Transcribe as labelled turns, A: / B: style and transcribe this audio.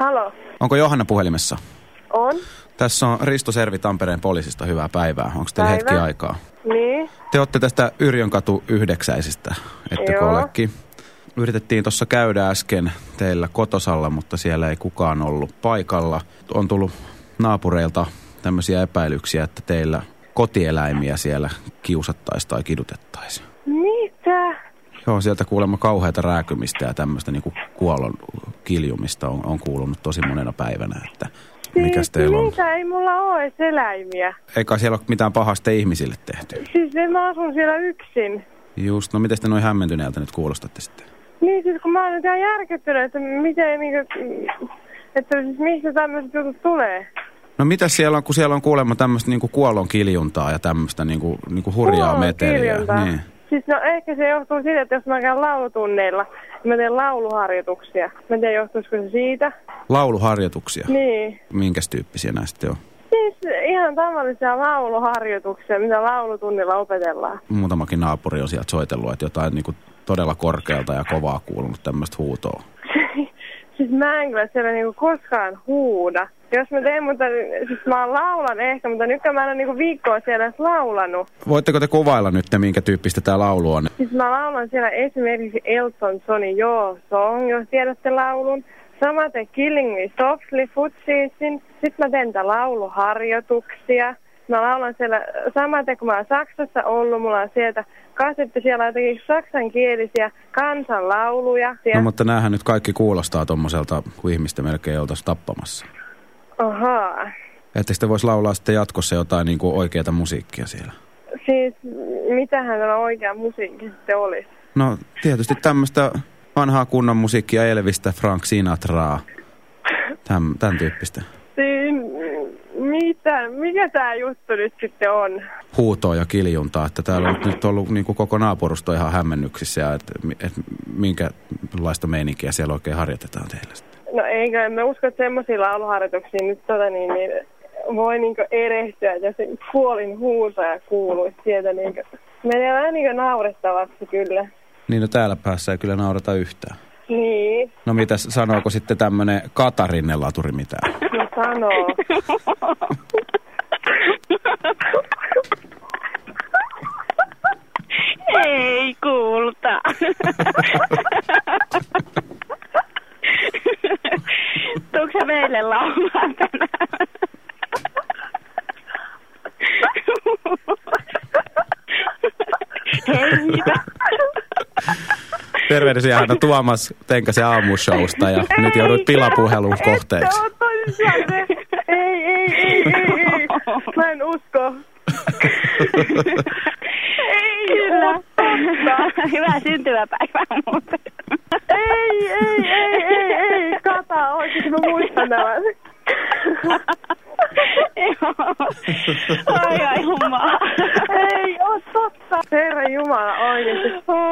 A: Halo.
B: Onko Johanna puhelimessa?
A: On?
B: Tässä on Risto Servi Tampereen poliisista. Hyvää päivää. Onko teillä
A: Päivä.
B: hetki aikaa?
A: Niin?
B: Te olette tästä Yrjönkatu yhdeksäisistä, ettekö olekin? Yritettiin tuossa käydä äsken teillä kotosalla, mutta siellä ei kukaan ollut paikalla. On tullut naapureilta tämmöisiä epäilyksiä, että teillä kotieläimiä siellä kiusattaisiin tai kidutettaisiin.
A: Mitä?
B: Joo, sieltä kuulemma kauheata rääkymistä ja tämmöistä niinku kuollon kiljumista on, on kuulunut tosi monena päivänä, että mikäs teillä on?
A: Mitä? Ei mulla ole edes eläimiä.
B: Eikä siellä ole mitään pahasta ihmisille tehty.
A: Siis en mä asun siellä yksin.
B: Just, no miten te noin hämmentyneeltä nyt kuulostatte sitten?
A: Niin siis kun mä oon nyt ihan järkyttynyt, että miten niinku... Että siis mistä tämmöiset jutut tulee?
B: No mitä siellä on, kun siellä on kuulemma tämmöistä niinku kuollon kiljuntaa ja tämmöistä niinku, niinku hurjaa
A: Kuollon
B: meteliä.
A: kiljuntaa.
B: Niin.
A: Siis no ehkä se johtuu siitä, että jos mä käyn laulutunneilla, niin mä teen lauluharjoituksia. Mä en tiedä, johtuisiko se siitä.
B: Lauluharjoituksia.
A: Niin.
B: Minkäs tyyppisiä näistä on?
A: Siis ihan tavallisia lauluharjoituksia, mitä laulutunnilla opetellaan.
B: Muutamakin naapuri on sieltä soitellut, että jotain niinku todella korkealta ja kovaa kuulunut tämmöistä huutoa.
A: Mä en kyllä siellä niinku koskaan huuda. Jos mä teen, mutta siis mä laulan ehkä, mutta nytkään mä en ole niinku viikkoa siellä edes laulanut.
B: Voitteko te kuvailla nyt, minkä tyyppistä tämä laulu on?
A: Siis mä laulan siellä esimerkiksi Elton Johnin Joo Song, jos tiedätte laulun. Samaten Killing Me Softly Footsiesin. Sitten mä teen lauluharjoituksia. Mä laulan siellä, samaten kun mä oon Saksassa ollut, mulla on sieltä kasetti siellä jotenkin saksankielisiä kansanlauluja.
B: No mutta näähän nyt kaikki kuulostaa tommoselta, kun ihmistä melkein oltaisiin tappamassa.
A: Ahaa.
B: Ettekö te voisi laulaa sitten jatkossa jotain niin kuin oikeata musiikkia siellä?
A: Siis mitähän tämä oikea musiikki sitten olisi?
B: No tietysti tämmöistä vanhaa kunnon musiikkia Elvistä, Frank Sinatraa, täm, tämän tyyppistä.
A: Siis mitä, mikä tämä juttu nyt sitten on?
B: Huutoa ja kiljuntaa, että täällä on nyt ollut niin kuin koko naapurusto ihan hämmennyksissä ja että et, minkälaista meininkiä siellä oikein harjoitetaan teillä sitten.
A: No eikö, me usko, että semmoisia lauluharjoituksia nyt tota niin, niin voi niinku erehtyä, että jos se kuolin huutoja kuuluisi sieltä niinku. Menee vähän niinku naurettavaksi kyllä.
B: Niin no täällä päässä ei kyllä naurata yhtään.
A: Niin,
B: No mitäs, sanooko sitten tämmönen Katarinne laturi mitään?
A: no sanoo.
C: Ei kuulta. Tuutko sä meille laulaa tänään? Hei, hyvä.
B: Tervehdisiä Hanna Tuomas Tenkäsen aamushowsta ja nyt joudut pilapuhelun kohteeksi.
A: Mä en usko. Ei
C: Kyllä. Hyvää syntymäpäivää muuten.
A: Ei, ei, ei, ei, ei. Kata, oikeesti mä muistan tämän.
C: Joo. Ai ai hummaa.
A: Ei oo totta. Herra Jumala, oikeesti.
C: Oi, oi, oi.